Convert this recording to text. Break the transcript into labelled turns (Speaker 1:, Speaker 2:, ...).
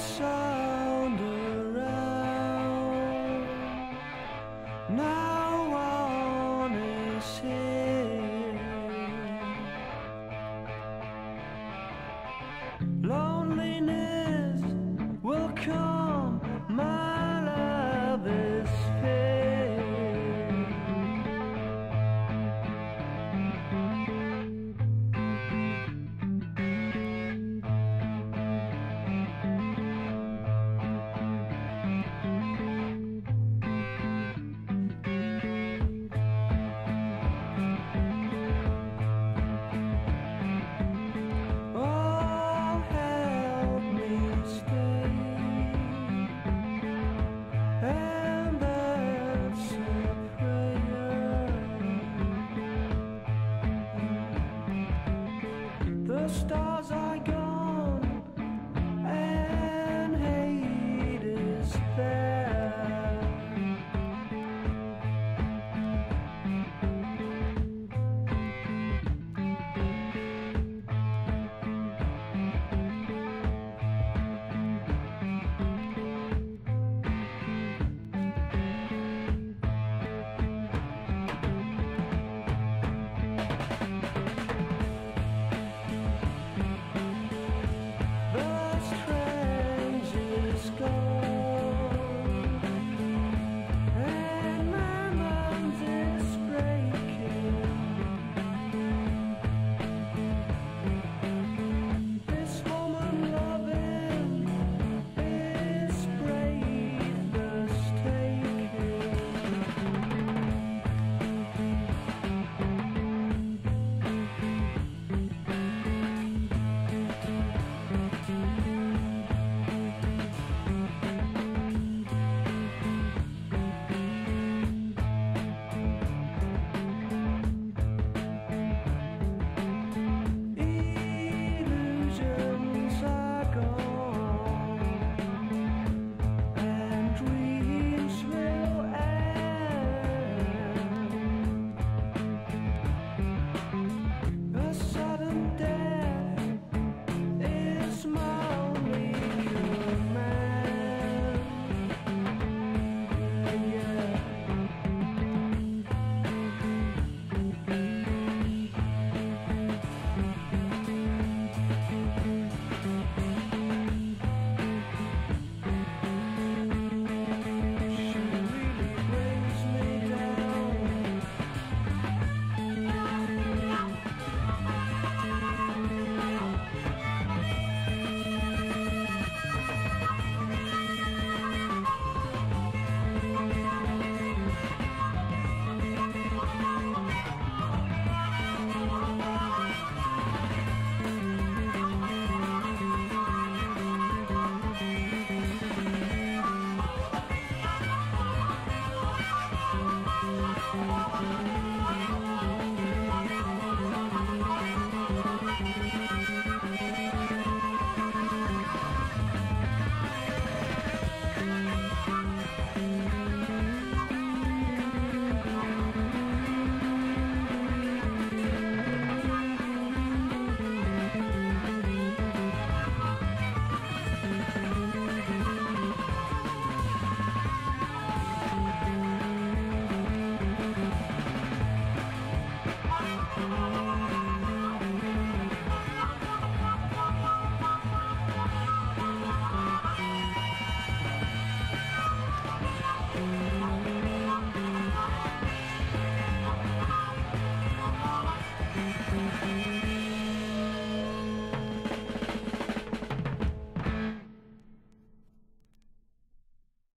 Speaker 1: sound around. Now one is here. Loneliness will come. My star Música